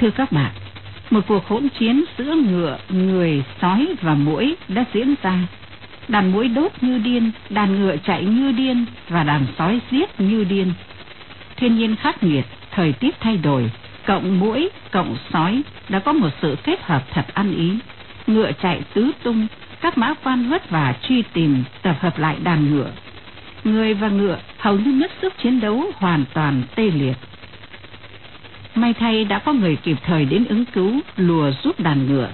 Thưa các bạn, một cuộc hỗn chiến giữa ngựa, người, sói và muỗi đã diễn ra. Đàn muỗi đốt như điên, đàn ngựa chạy như điên và đàn sói giết như điên. Thiên nhiên khắc nghiệt, thời tiết thay đổi, cộng muỗi, cộng sói đã có một sự kết hợp thật ăn ý. Ngựa chạy tứ tung, các mã quan vất vả truy tìm, tập hợp lại đàn ngựa. Người và ngựa hầu như mất sức chiến đấu hoàn toàn tê liệt. May thay đã có người kịp thời đến ứng cứu, lùa giúp đàn ngựa.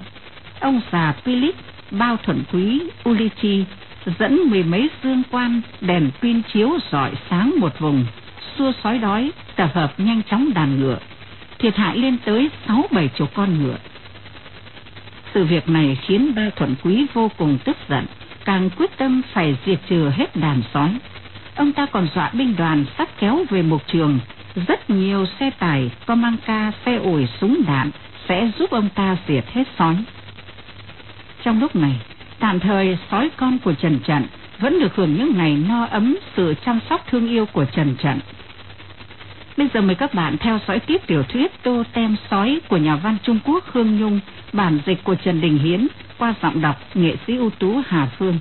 Ông già Philip, bao thuận quý, Ulichi, dẫn mười mấy dương quan, đèn pin chiếu rọi sáng một vùng, xua sói đói, tập hợp nhanh chóng đàn ngựa. Thiệt hại lên tới sáu bảy chục con ngựa. Sự việc này khiến ba thuận quý vô cùng tức giận, càng quyết tâm phải diệt trừ hết đàn sói. Ông ta còn dọa binh đoàn sắp kéo về một trường, rất nhiều xe tải, có mang ca, xe ủi, súng đạn sẽ giúp ông ta diệt hết sói. Trong lúc này, tạm thời sói con của Trần Trận vẫn được hưởng những ngày no ấm sự chăm sóc thương yêu của Trần Trận. Bây giờ mời các bạn theo dõi tiếp tiểu thuyết Tô Tem Sói của nhà văn Trung Quốc Khương Nhung, bản dịch của Trần Đình Hiến qua giọng đọc nghệ sĩ ưu tú Hà Phương.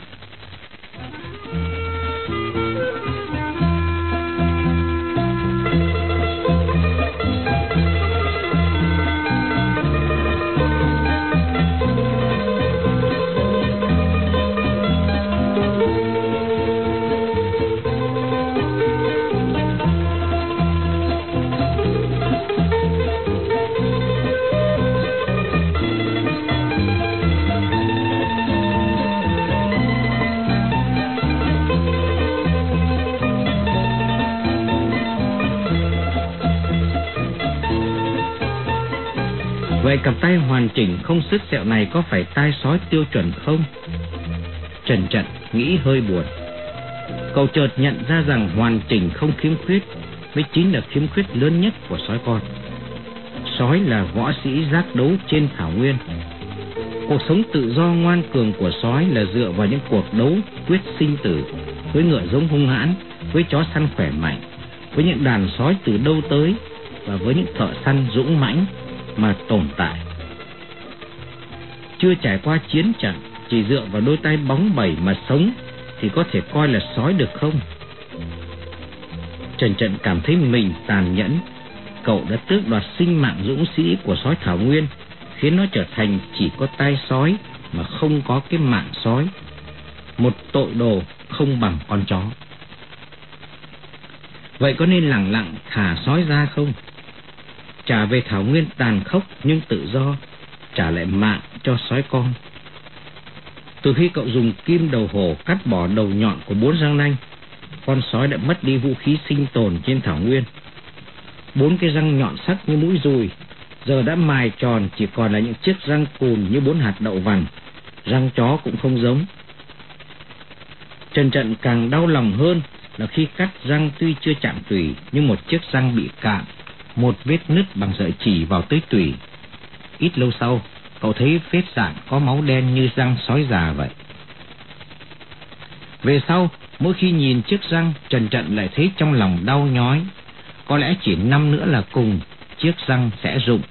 Cặp tay hoàn chỉnh không sức sẹo này có phải tai sói tiêu chuẩn không? Trần Trận nghĩ hơi buồn. Cậu chợt nhận ra rằng hoàn chỉnh không khiếm khuyết mới chính là khiếm khuyết lớn nhất của sói con. Sói là võ sĩ giác đấu trên thảo nguyên. Cuộc sống tự do ngoan cường của sói là dựa vào những cuộc đấu quyết sinh tử với ngựa giống hung hãn, với chó săn khỏe mạnh, với những đàn sói từ đâu tới và với những thợ săn dũng mãnh mà tồn tại. Chưa trải qua chiến trận, chỉ dựa vào đôi tay bóng bẩy mà sống thì có thể coi là sói được không? Trần Trận cảm thấy mình tàn nhẫn, cậu đã tước đoạt sinh mạng dũng sĩ của sói Thảo Nguyên, khiến nó trở thành chỉ có tai sói mà không có cái mạng sói. Một tội đồ không bằng con chó. Vậy có nên lặng lặng thả sói ra không? Trả về thảo nguyên tàn khốc nhưng tự do, trả lại mạng cho sói con. Từ khi cậu dùng kim đầu hổ cắt bỏ đầu nhọn của bốn răng nanh, con sói đã mất đi vũ khí sinh tồn trên thảo nguyên. Bốn cái răng nhọn sắc như mũi dùi, giờ đã mài tròn chỉ còn là những chiếc răng cùn như bốn hạt đậu vằn, răng chó cũng không giống. Trần trận càng đau lòng hơn là khi cắt răng tuy chưa chạm tủy nhưng một chiếc răng bị cạn một vết nứt bằng sợi chỉ vào tới tủy. Ít lâu sau, cậu thấy vết sạn có máu đen như răng sói già vậy. Về sau, mỗi khi nhìn chiếc răng, Trần Trận lại thấy trong lòng đau nhói. Có lẽ chỉ năm nữa là cùng, chiếc răng sẽ rụng.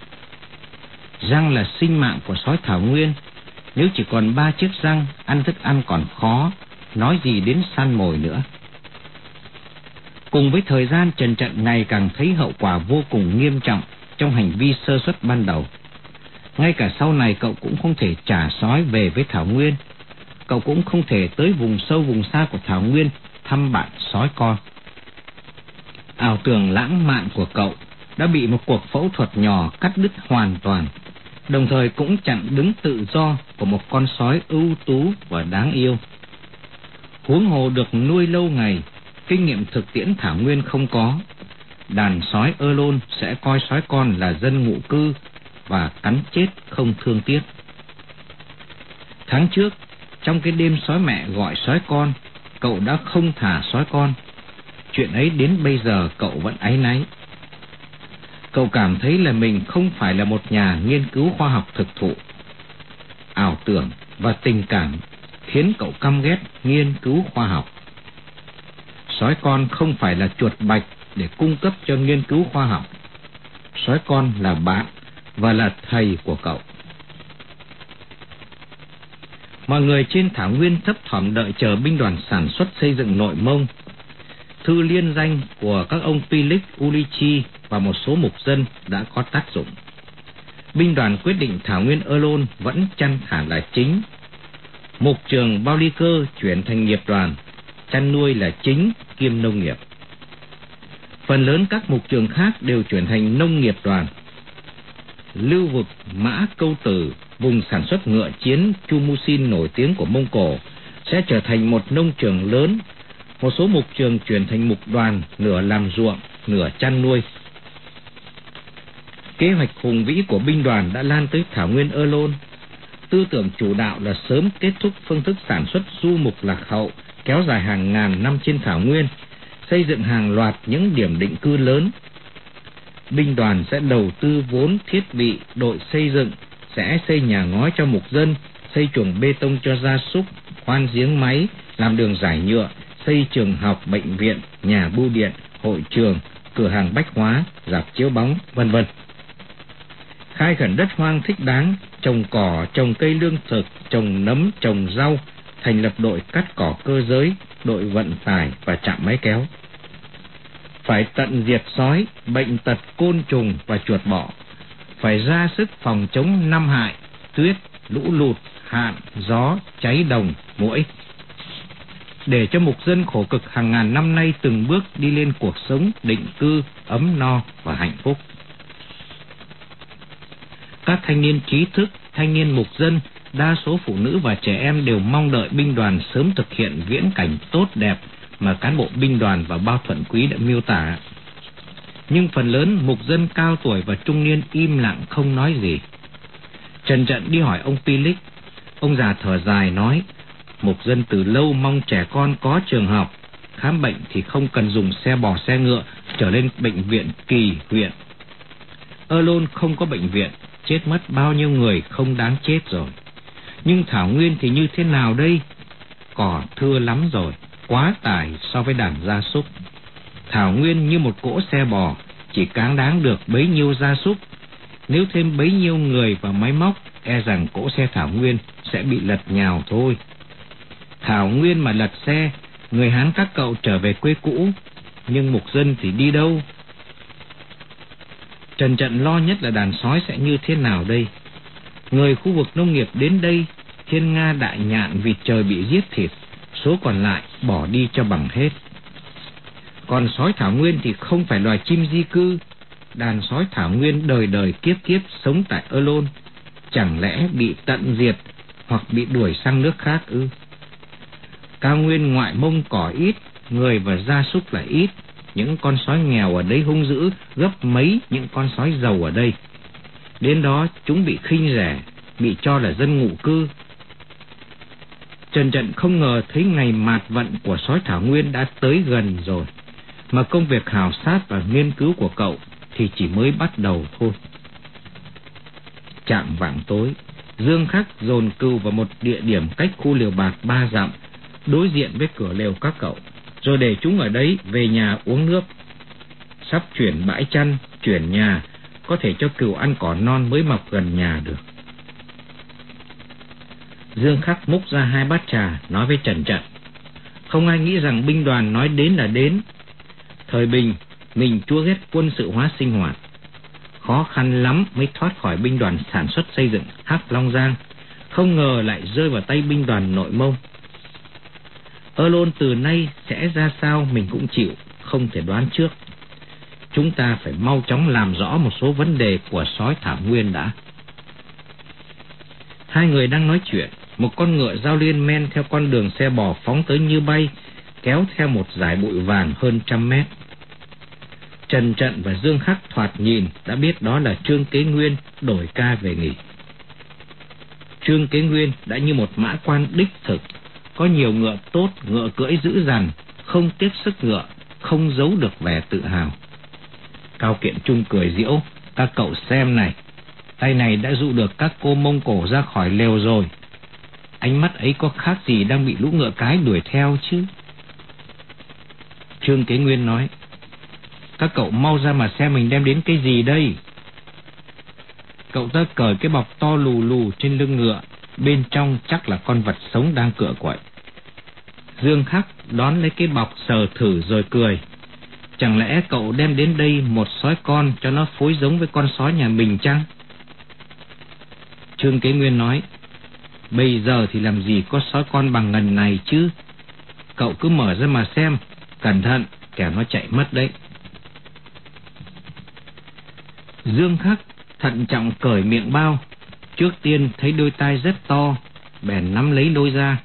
Răng là sinh mạng của sói thảo nguyên. Nếu chỉ còn ba chiếc răng, ăn thức ăn còn khó, nói gì đến săn mồi nữa. Cùng với thời gian Trần Trận ngày càng thấy hậu quả vô cùng nghiêm trọng trong hành vi sơ suất ban đầu. Ngay cả sau này cậu cũng không thể trả sói về với Thảo Nguyên. cậu cũng không thể tới vùng sâu vùng xa của Thảo Nguyên thăm bạn sói con. Ảo tưởng lãng mạn của cậu đã bị một cuộc phẫu thuật nhỏ cắt đứt hoàn toàn, đồng thời cũng chặn đứng tự do của một con sói ưu tú và đáng yêu. Huống hồ được nuôi lâu ngày, kinh nghiệm thực tiễn Thảo Nguyên không có, đàn sói ơ lôn sẽ coi sói con là dân ngụ cư và cắn chết không thương tiếc. Tháng trước, trong cái đêm sói mẹ gọi sói con, cậu đã không thả sói con. Chuyện ấy đến bây giờ cậu vẫn áy náy. Cậu cảm thấy là mình không phải là một nhà nghiên cứu khoa học thực thụ. Ảo tưởng và tình cảm khiến cậu căm ghét nghiên cứu khoa học. Sói con không phải là chuột bạch để cung cấp cho nghiên cứu khoa học. Sói con là bạn và là thầy của cậu. Mọi người trên thảo nguyên thấp thỏm đợi chờ binh đoàn sản xuất xây dựng nội mông. Thư liên danh của các ông Pilik, Ulichi và một số mục dân đã có tác dụng. Binh đoàn quyết định thảo nguyên Erlon vẫn chăn thả là chính. Mục trường Bao Ly Cơ chuyển thành nghiệp đoàn, chăn nuôi là chính kiêm nông nghiệp. Phần lớn các mục trường khác đều chuyển thành nông nghiệp đoàn. Lưu vực Mã Câu Tử, vùng sản xuất ngựa chiến Chumusin nổi tiếng của Mông Cổ, sẽ trở thành một nông trường lớn. Một số mục trường chuyển thành mục đoàn, nửa làm ruộng, nửa chăn nuôi. Kế hoạch hùng vĩ của binh đoàn đã lan tới Thảo Nguyên Ơ Lôn. Tư tưởng chủ đạo là sớm kết thúc phương thức sản xuất du mục lạc hậu, kéo dài hàng ngàn năm trên Thảo Nguyên, xây dựng hàng loạt những điểm định cư lớn. Binh đoàn sẽ đầu tư vốn thiết bị đội xây dựng, sẽ xây nhà ngói cho mục dân, xây chuồng bê tông cho gia súc, khoan giếng máy, làm đường giải nhựa, xây trường học, bệnh viện, nhà bưu điện, hội trường, cửa hàng bách hóa, dạp chiếu bóng, vân vân. Khai khẩn đất hoang thích đáng, trồng cỏ, trồng cây lương thực, trồng nấm, trồng rau, thành lập đội cắt cỏ cơ giới, đội vận tải và trạm máy kéo. Phải tận diệt sói, bệnh tật côn trùng và chuột bọ. Phải ra sức phòng chống năm hại, tuyết, lũ lụt, hạn, gió, cháy đồng, muỗi. Để cho mục dân khổ cực hàng ngàn năm nay từng bước đi lên cuộc sống định cư, ấm no và hạnh phúc. Các thanh niên trí thức, thanh niên mục dân đa số phụ nữ và trẻ em đều mong đợi binh đoàn sớm thực hiện viễn cảnh tốt đẹp mà cán bộ binh đoàn và bao thuận quý đã miêu tả. Nhưng phần lớn mục dân cao tuổi và trung niên im lặng không nói gì. Trần trận đi hỏi ông Pilic, ông già thở dài nói, mục dân từ lâu mong trẻ con có trường học, khám bệnh thì không cần dùng xe bò xe ngựa trở lên bệnh viện kỳ huyện. Ơ không có bệnh viện, chết mất bao nhiêu người không đáng chết rồi. Nhưng Thảo Nguyên thì như thế nào đây? Cỏ thưa lắm rồi, quá tải so với đàn gia súc. Thảo Nguyên như một cỗ xe bò, chỉ cáng đáng được bấy nhiêu gia súc. Nếu thêm bấy nhiêu người và máy móc, e rằng cỗ xe Thảo Nguyên sẽ bị lật nhào thôi. Thảo Nguyên mà lật xe, người Hán các cậu trở về quê cũ, nhưng mục dân thì đi đâu? Trần Trận lo nhất là đàn sói sẽ như thế nào đây? Người khu vực nông nghiệp đến đây, thiên nga đại nhạn vì trời bị giết thịt, số còn lại bỏ đi cho bằng hết. Còn sói thảo nguyên thì không phải loài chim di cư, đàn sói thảo nguyên đời đời kiếp kiếp sống tại Ơ Lôn, chẳng lẽ bị tận diệt hoặc bị đuổi sang nước khác ư? Cao nguyên ngoại mông cỏ ít, người và gia súc lại ít, những con sói nghèo ở đây hung dữ gấp mấy những con sói giàu ở đây. Đến đó chúng bị khinh rẻ, bị cho là dân ngụ cư. Trần Trận không ngờ thấy ngày mạt vận của sói Thảo Nguyên đã tới gần rồi, mà công việc khảo sát và nghiên cứu của cậu thì chỉ mới bắt đầu thôi. Chạm vạng tối, Dương Khắc dồn cừu vào một địa điểm cách khu liều bạc ba dặm, đối diện với cửa lều các cậu, rồi để chúng ở đấy về nhà uống nước. Sắp chuyển bãi chăn, chuyển nhà, có thể cho cừu ăn cỏ non mới mọc gần nhà được. Dương Khắc múc ra hai bát trà, nói với Trần Trận. Không ai nghĩ rằng binh đoàn nói đến là đến. Thời bình, mình chua ghét quân sự hóa sinh hoạt. Khó khăn lắm mới thoát khỏi binh đoàn sản xuất xây dựng Hắc Long Giang. không ngờ lại rơi vào tay binh đoàn nội mông. Ơ lôn từ nay sẽ ra sao mình cũng chịu, không thể đoán trước. Chúng ta phải mau chóng làm rõ một số vấn đề của sói thảo nguyên đã. Hai người đang nói chuyện, một con ngựa giao liên men theo con đường xe bò phóng tới như bay, kéo theo một dải bụi vàng hơn trăm mét. Trần Trận và Dương Khắc thoạt nhìn đã biết đó là Trương Kế Nguyên đổi ca về nghỉ. Trương Kế Nguyên đã như một mã quan đích thực, có nhiều ngựa tốt, ngựa cưỡi dữ dằn, không tiếp sức ngựa, không giấu được vẻ tự hào. Cao Kiện Trung cười diễu, các cậu xem này, tay này đã dụ được các cô Mông Cổ ra khỏi lều rồi. Ánh mắt ấy có khác gì đang bị lũ ngựa cái đuổi theo chứ? Trương Kế Nguyên nói, các cậu mau ra mà xem mình đem đến cái gì đây. Cậu ta cởi cái bọc to lù lù trên lưng ngựa, bên trong chắc là con vật sống đang cựa quậy. Dương Khắc đón lấy cái bọc sờ thử rồi cười. Chẳng lẽ cậu đem đến đây một sói con cho nó phối giống với con sói nhà mình chăng? Trương Kế Nguyên nói, bây giờ thì làm gì có sói con bằng ngần này chứ? Cậu cứ mở ra mà xem, cẩn thận, kẻo nó chạy mất đấy. Dương Khắc thận trọng cởi miệng bao, trước tiên thấy đôi tai rất to, bèn nắm lấy đôi ra.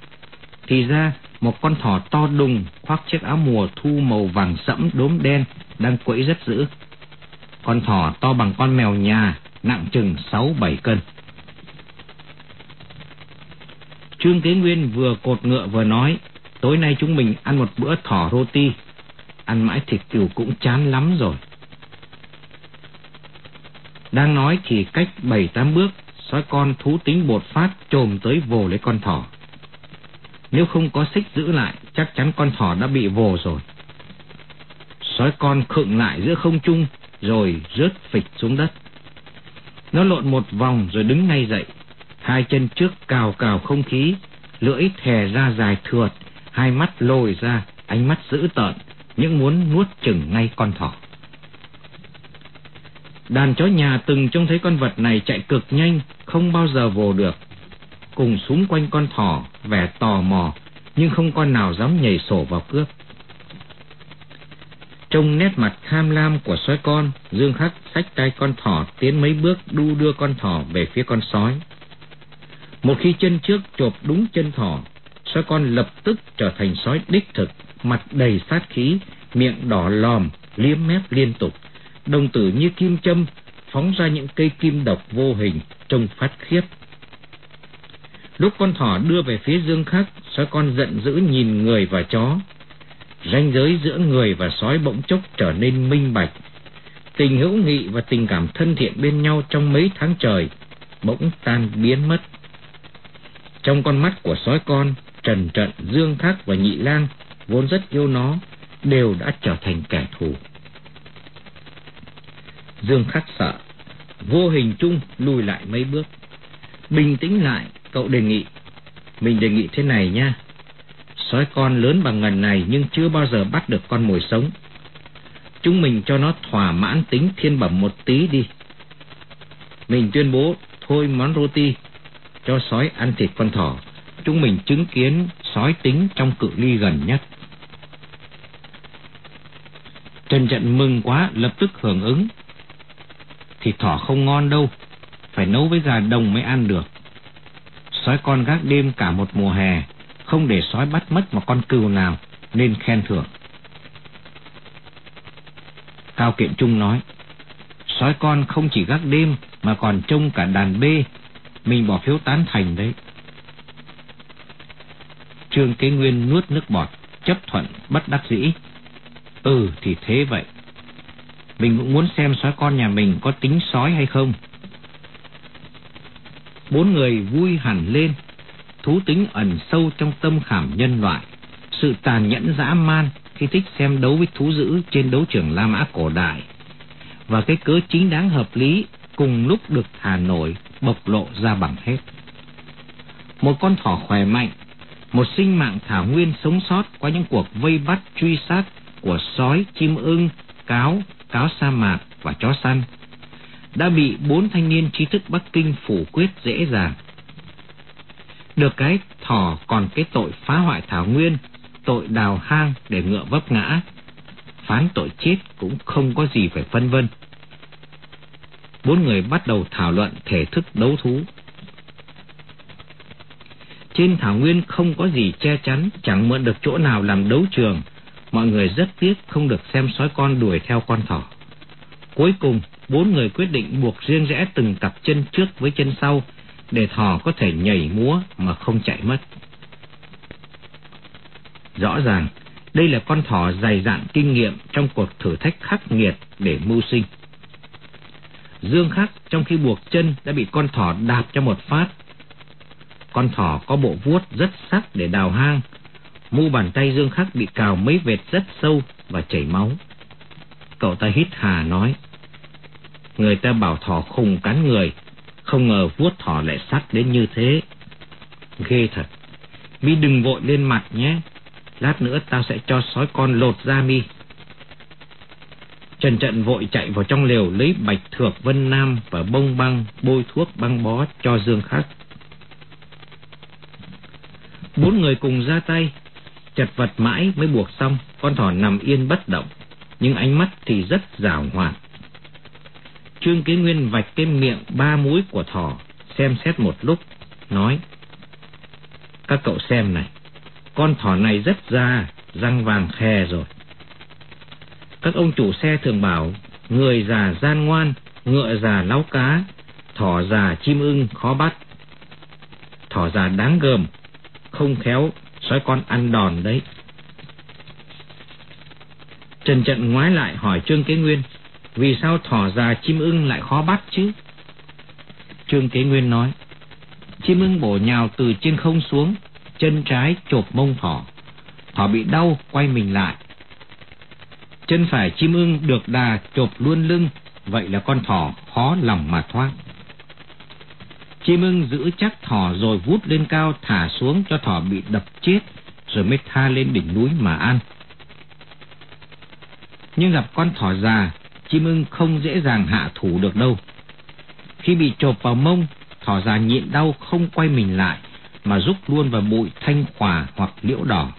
Thì ra, một con thỏ to đùng khoác chiếc áo mùa thu màu vàng sẫm đốm đen đang quẫy rất dữ. Con thỏ to bằng con mèo nhà, nặng chừng sáu bảy cân. Trương Thế Nguyên vừa cột ngựa vừa nói, tối nay chúng mình ăn một bữa thỏ rô ti, ăn mãi thịt cừu cũng chán lắm rồi. Đang nói thì cách bảy tám bước, sói con thú tính bột phát trồm tới vồ lấy con thỏ. Nếu không có xích giữ lại, chắc chắn con thỏ đã bị vồ rồi. Sói con khựng lại giữa không trung, rồi rớt phịch xuống đất. Nó lộn một vòng rồi đứng ngay dậy, hai chân trước cào cào không khí, lưỡi thè ra dài thượt, hai mắt lồi ra, ánh mắt dữ tợn, những muốn nuốt chừng ngay con thỏ. Đàn chó nhà từng trông thấy con vật này chạy cực nhanh, không bao giờ vồ được. Cùng súng quanh con thỏ, vẻ tò mò, nhưng không con nào dám nhảy sổ vào cướp. Trong nét mặt tham lam của sói con, Dương Khắc xách tay con thỏ tiến mấy bước đu đưa con thỏ về phía con sói. Một khi chân trước chộp đúng chân thỏ, sói con lập tức trở thành sói đích thực, mặt đầy sát khí, miệng đỏ lòm, liếm mép liên tục. Đồng tử như kim châm phóng ra những cây kim độc vô hình trông phát khiếp. Lúc con thỏ đưa về phía dương khắc sói con giận dữ nhìn người và chó? Ranh giới giữa người và sói bỗng chốc trở nên minh bạch. Tình hữu nghị và tình cảm thân thiện bên nhau trong mấy tháng trời bỗng tan biến mất trong con mắt của sói con trần trận dương khắc và nhị lang vốn rất yêu nó đều đã trở thành kẻ thù Dương Khắc sợ, vô hình chung lùi lại mấy bước. Bình tĩnh lại, cậu đề nghị. Mình đề nghị thế này nha. Sói con lớn bằng ngần này nhưng chưa bao giờ bắt được con mồi sống. Chúng mình cho nó thỏa mãn tính thiên bẩm một tí đi. Mình tuyên bố thôi món roti, cho sói ăn thịt con thỏ. Chúng mình chứng kiến sói tính trong cự ly gần nhất. Trần Trận mừng quá lập tức hưởng ứng thịt thỏ không ngon đâu, phải nấu với gà đồng mới ăn được. Sói con gác đêm cả một mùa hè, không để sói bắt mất một con cừu nào, nên khen thưởng. Cao Kiện Trung nói, sói con không chỉ gác đêm mà còn trông cả đàn bê, mình bỏ phiếu tán thành đấy. Trương Kế Nguyên nuốt nước bọt, chấp thuận, bất đắc dĩ. Ừ thì thế vậy. Mình cũng muốn xem sói con nhà mình có tính sói hay không. Bốn người vui hẳn lên. Thú tính ẩn sâu trong tâm khảm nhân loại. Sự tàn nhẫn dã man khi thích xem đấu với thú dữ trên đấu trường La Mã cổ đại. Và cái cớ chính đáng hợp lý cùng lúc được thả nổi bộc lộ ra bằng hết. Một con thỏ khỏe mạnh, một sinh mạng thảo nguyên sống sót qua những cuộc vây bắt truy sát của sói, chim ưng, cáo, cáo sa mạc và chó săn đã bị bốn thanh niên trí thức Bắc Kinh phủ quyết dễ dàng. Được cái thỏ còn cái tội phá hoại thảo nguyên, tội đào hang để ngựa vấp ngã. Phán tội chết cũng không có gì phải phân vân. Bốn người bắt đầu thảo luận thể thức đấu thú. Trên thảo nguyên không có gì che chắn, chẳng mượn được chỗ nào làm đấu trường. Mọi người rất tiếc không được xem sói con đuổi theo con thỏ. Cuối cùng, bốn người quyết định buộc riêng rẽ từng cặp chân trước với chân sau, để thỏ có thể nhảy múa mà không chạy mất. Rõ ràng, đây là con thỏ dày dạn kinh nghiệm trong cuộc thử thách khắc nghiệt để mưu sinh. Dương Khắc trong khi buộc chân đã bị con thỏ đạp cho một phát. Con thỏ có bộ vuốt rất sắc để đào hang. Mu bàn tay Dương Khắc bị cào mấy vệt rất sâu và chảy máu. Cậu ta hít hà nói. Người ta bảo thỏ khùng cắn người, không ngờ vuốt thỏ lại sắc đến như thế. Ghê thật. Mi đừng vội lên mặt nhé. Lát nữa tao sẽ cho sói con lột ra mi. Trần Trận vội chạy vào trong lều lấy bạch thược vân nam và bông băng bôi thuốc băng bó cho Dương Khắc. Bốn người cùng ra tay, chật vật mãi mới buộc xong, con thỏ nằm yên bất động, nhưng ánh mắt thì rất rào hoạt. Trương Kế Nguyên vạch cái miệng ba mũi của thỏ, xem xét một lúc, nói Các cậu xem này, con thỏ này rất da, răng vàng khe rồi. Các ông chủ xe thường bảo, người già gian ngoan, ngựa già láo cá, thỏ già chim ưng khó bắt. Thỏ già đáng gờm, không khéo, sói con ăn đòn đấy. Trần Trận ngoái lại hỏi Trương Kế Nguyên, vì sao thỏ già chim ưng lại khó bắt chứ? Trương Kế Nguyên nói, chim ưng bổ nhào từ trên không xuống, chân trái chộp mông thỏ. Thỏ bị đau, quay mình lại. Chân phải chim ưng được đà chộp luôn lưng, vậy là con thỏ khó lòng mà thoát. Chim ưng giữ chắc thỏ rồi vút lên cao thả xuống cho thỏ bị đập chết, rồi mới tha lên đỉnh núi mà ăn. Nhưng gặp con thỏ già, chim ưng không dễ dàng hạ thủ được đâu. Khi bị chộp vào mông, thỏ già nhịn đau không quay mình lại, mà rút luôn vào bụi thanh khỏa hoặc liễu đỏ.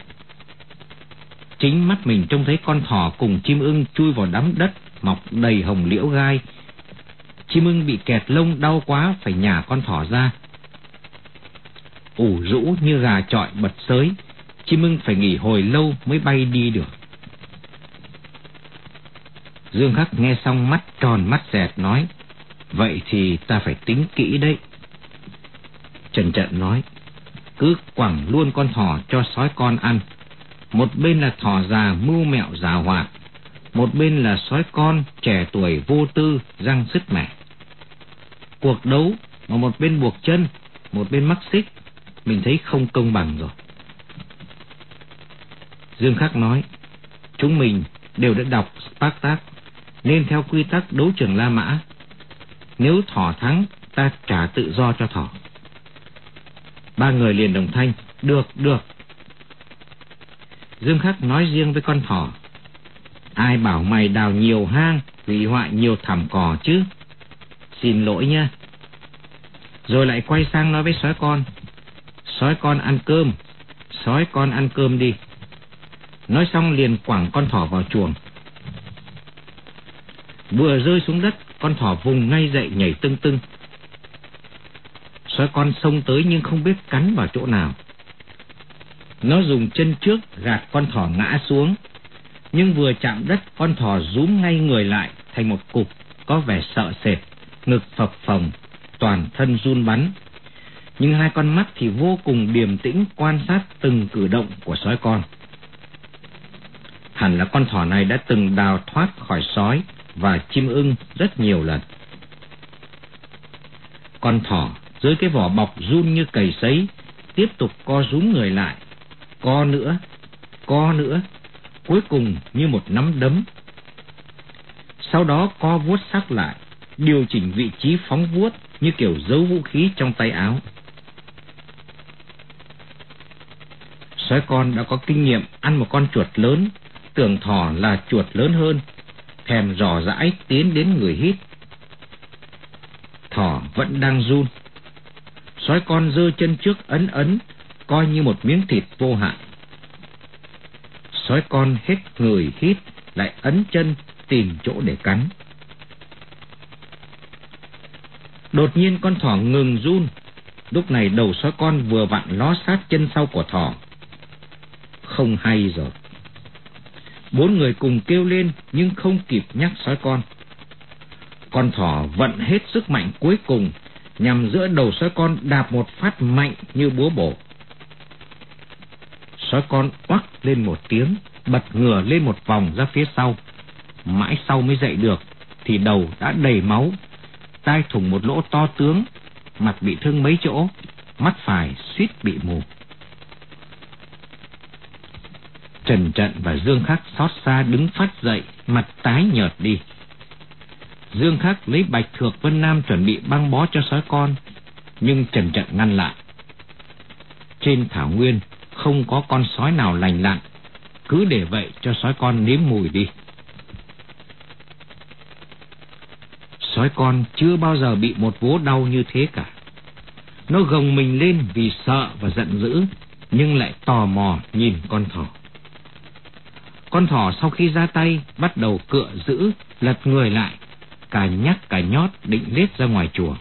Chính mắt mình trông thấy con thỏ cùng chim ưng chui vào đám đất mọc đầy hồng liễu gai. Chim ưng bị kẹt lông đau quá phải nhả con thỏ ra. ủ rũ như gà trọi bật sới, chim ưng phải nghỉ hồi lâu mới bay đi được. Dương Khắc nghe xong mắt tròn mắt dẹt nói, vậy thì ta phải tính kỹ đấy. Trần Trận nói, cứ quẳng luôn con thỏ cho sói con ăn. Một bên là thỏ già mưu mẹo già hoạt, một bên là sói con trẻ tuổi vô tư răng sứt mẻ. Cuộc đấu mà một bên buộc chân, một bên mắc xích, mình thấy không công bằng rồi. Dương Khắc nói, chúng mình đều đã đọc Spartak, nên theo quy tắc đấu trường La Mã. Nếu thỏ thắng, ta trả tự do cho thỏ. Ba người liền đồng thanh, được, được. Dương Khắc nói riêng với con thỏ, ai bảo mày đào nhiều hang, hủy hoại nhiều thảm cỏ chứ? Xin lỗi nha. Rồi lại quay sang nói với sói con, sói con ăn cơm, sói con ăn cơm đi. Nói xong liền quẳng con thỏ vào chuồng. Vừa rơi xuống đất, con thỏ vùng ngay dậy nhảy tưng tưng, Sói con xông tới nhưng không biết cắn vào chỗ nào. Nó dùng chân trước gạt con thỏ ngã xuống. Nhưng vừa chạm đất, con thỏ rúm ngay người lại thành một cục, có vẻ sợ sệt, ngực phập phồng, toàn thân run bắn. Nhưng hai con mắt thì vô cùng điềm tĩnh quan sát từng cử động của sói con. Hẳn là con thỏ này đã từng đào thoát khỏi sói và chim ưng rất nhiều lần. Con thỏ dưới cái vỏ bọc run như cầy sấy, tiếp tục co rúm người lại, co nữa, co nữa, cuối cùng như một nắm đấm. Sau đó co vuốt sắc lại, điều chỉnh vị trí phóng vuốt như kiểu giấu vũ khí trong tay áo. Sói con đã có kinh nghiệm ăn một con chuột lớn, tưởng thỏ là chuột lớn hơn, thèm dò dãi tiến đến người hít. Thỏ vẫn đang run sói con giơ chân trước ấn ấn, coi như một miếng thịt vô hại. Sói con hết người hít, lại ấn chân tìm chỗ để cắn. Đột nhiên con thỏ ngừng run, lúc này đầu sói con vừa vặn ló sát chân sau của thỏ. Không hay rồi. Bốn người cùng kêu lên nhưng không kịp nhắc sói con. Con thỏ vận hết sức mạnh cuối cùng nhằm giữa đầu sói con đạp một phát mạnh như búa bổ. Sói con oắc lên một tiếng, bật ngửa lên một vòng ra phía sau. Mãi sau mới dậy được, thì đầu đã đầy máu, tai thủng một lỗ to tướng, mặt bị thương mấy chỗ, mắt phải suýt bị mù. Trần Trận và Dương Khắc xót xa đứng phát dậy, mặt tái nhợt đi. Dương Khắc lấy bạch thược Vân Nam chuẩn bị băng bó cho sói con, nhưng Trần Trận ngăn lại. Trên thảo nguyên không có con sói nào lành lặn, cứ để vậy cho sói con nếm mùi đi. Sói con chưa bao giờ bị một vố đau như thế cả. Nó gồng mình lên vì sợ và giận dữ, nhưng lại tò mò nhìn con thỏ. Con thỏ sau khi ra tay bắt đầu cựa giữ, lật người lại, cả nhắc cả nhót định lết ra ngoài chùa.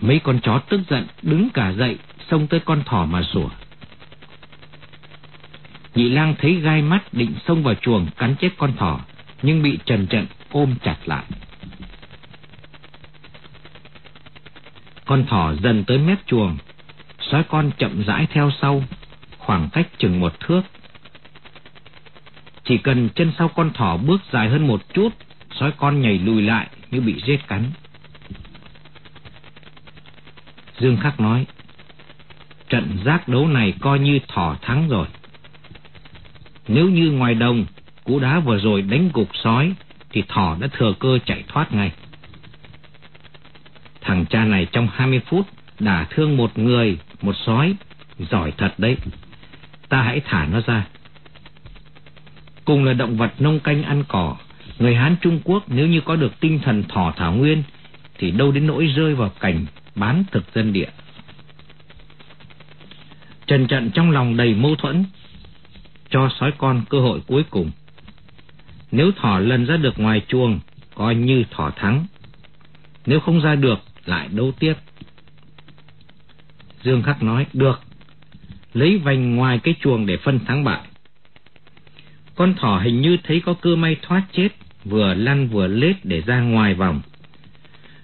Mấy con chó tức giận đứng cả dậy, xông tới con thỏ mà sủa. Nhị lang thấy gai mắt định xông vào chuồng cắn chết con thỏ, nhưng bị trần trận ôm chặt lại. Con thỏ dần tới mép chuồng, sói con chậm rãi theo sau, khoảng cách chừng một thước. Chỉ cần chân sau con thỏ bước dài hơn một chút, sói con nhảy lùi lại như bị giết cắn. Dương Khắc nói, trận giác đấu này coi như thỏ thắng rồi. Nếu như ngoài đồng, cú đá vừa rồi đánh gục sói, thì thỏ đã thừa cơ chạy thoát ngay. Thằng cha này trong 20 phút đã thương một người, một sói, giỏi thật đấy. Ta hãy thả nó ra. Cùng là động vật nông canh ăn cỏ, người Hán Trung Quốc nếu như có được tinh thần thỏ thảo nguyên, thì đâu đến nỗi rơi vào cảnh bán thực dân địa. Trần trận trong lòng đầy mâu thuẫn, cho sói con cơ hội cuối cùng. Nếu thỏ lần ra được ngoài chuồng, coi như thỏ thắng. Nếu không ra được, lại đấu tiếp. Dương Khắc nói, được, lấy vành ngoài cái chuồng để phân thắng bại. Con thỏ hình như thấy có cơ may thoát chết, vừa lăn vừa lết để ra ngoài vòng.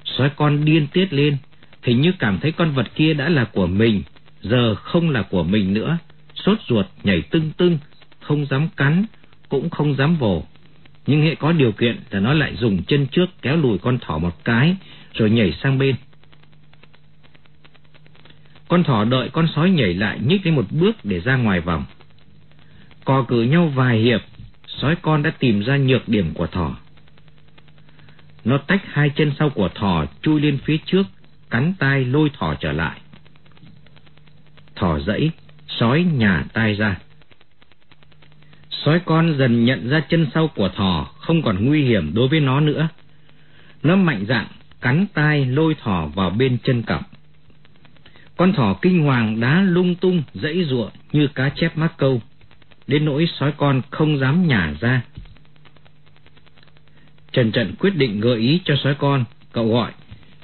Sói con điên tiết lên, hình như cảm thấy con vật kia đã là của mình, giờ không là của mình nữa, sốt ruột nhảy tưng tưng, không dám cắn, cũng không dám vồ. Nhưng hệ có điều kiện là nó lại dùng chân trước kéo lùi con thỏ một cái, rồi nhảy sang bên. Con thỏ đợi con sói nhảy lại nhích lên một bước để ra ngoài vòng. Cò cử nhau vài hiệp, sói con đã tìm ra nhược điểm của thỏ. Nó tách hai chân sau của thỏ chui lên phía trước, cắn tai lôi thỏ trở lại. Thỏ dẫy, sói nhả tai ra. Sói con dần nhận ra chân sau của thỏ không còn nguy hiểm đối với nó nữa. Nó mạnh dạn cắn tai lôi thỏ vào bên chân cặp. Con thỏ kinh hoàng đá lung tung dãy ruộng như cá chép mắc câu, đến nỗi sói con không dám nhả ra. Trần Trận quyết định gợi ý cho sói con, cậu gọi,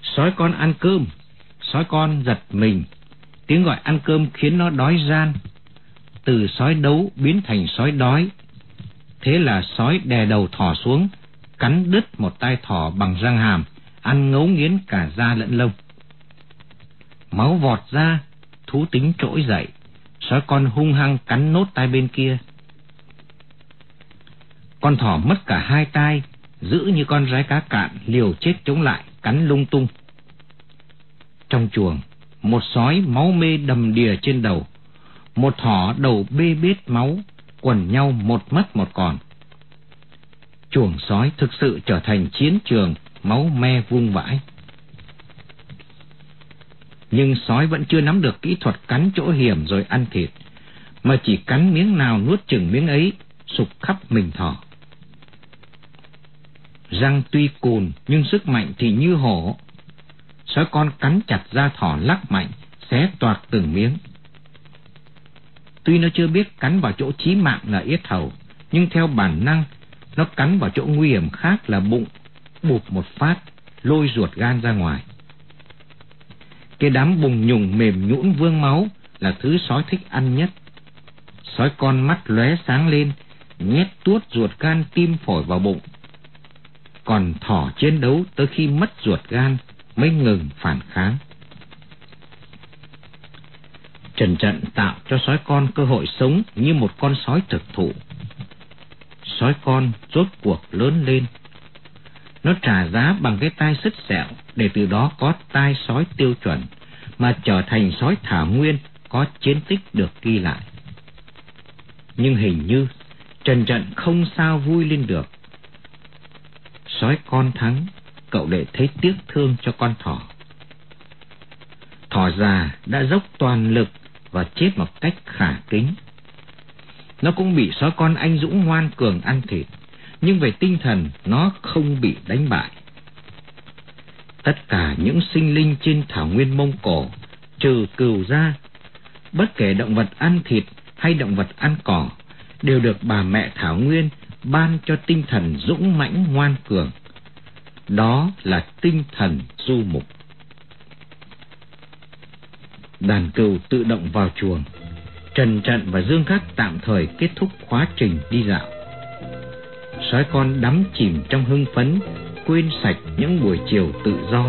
sói con ăn cơm. Sói con giật mình, tiếng gọi ăn cơm khiến nó đói gian. Từ sói đấu biến thành sói đói. Thế là sói đè đầu thỏ xuống, cắn đứt một tai thỏ bằng răng hàm, ăn ngấu nghiến cả da lẫn lông. Máu vọt ra, thú tính trỗi dậy, sói con hung hăng cắn nốt tai bên kia. Con thỏ mất cả hai tai, giữ như con rái cá cạn liều chết chống lại, cắn lung tung. Trong chuồng, một sói máu mê đầm đìa trên đầu, một thỏ đầu bê bết máu, quần nhau một mất một còn. Chuồng sói thực sự trở thành chiến trường máu me vung vãi. Nhưng sói vẫn chưa nắm được kỹ thuật cắn chỗ hiểm rồi ăn thịt, mà chỉ cắn miếng nào nuốt chừng miếng ấy, sụp khắp mình thỏ. Răng tuy cùn nhưng sức mạnh thì như hổ. Sói con cắn chặt da thỏ lắc mạnh, xé toạc từng miếng. Tuy nó chưa biết cắn vào chỗ chí mạng là yết hầu, nhưng theo bản năng, nó cắn vào chỗ nguy hiểm khác là bụng, bụp một phát, lôi ruột gan ra ngoài. Cái đám bùng nhùng mềm nhũn vương máu là thứ sói thích ăn nhất. Sói con mắt lóe sáng lên, nhét tuốt ruột gan tim phổi vào bụng. Còn thỏ chiến đấu tới khi mất ruột gan mới ngừng phản kháng. Trần trận tạo cho sói con cơ hội sống như một con sói thực thụ. Sói con rốt cuộc lớn lên. Nó trả giá bằng cái tai sứt sẹo để từ đó có tai sói tiêu chuẩn mà trở thành sói thả nguyên có chiến tích được ghi lại. Nhưng hình như Trần Trận không sao vui lên được. Sói con thắng, cậu để thấy tiếc thương cho con thỏ. Thỏ già đã dốc toàn lực và chết một cách khả kính. Nó cũng bị sói con anh dũng ngoan cường ăn thịt, nhưng về tinh thần nó không bị đánh bại. Tất cả những sinh linh trên thảo nguyên Mông Cổ, trừ cừu ra, bất kể động vật ăn thịt hay động vật ăn cỏ, đều được bà mẹ Thảo Nguyên ban cho tinh thần dũng mãnh ngoan cường. Đó là tinh thần du mục. Đàn cừu tự động vào chuồng. Trần Trận và Dương Khắc tạm thời kết thúc khóa trình đi dạo. Sói con đắm chìm trong hưng phấn, quên sạch những buổi chiều tự do.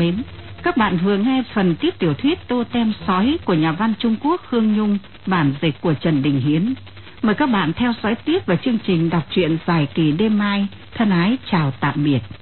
Mến, các bạn vừa nghe phần tiếp tiểu thuyết Tô Tem Sói của nhà văn Trung Quốc Khương Nhung, bản dịch của Trần Đình Hiến. Mời các bạn theo dõi tiếp vào chương trình đọc truyện dài kỳ đêm mai. Thân ái chào tạm biệt.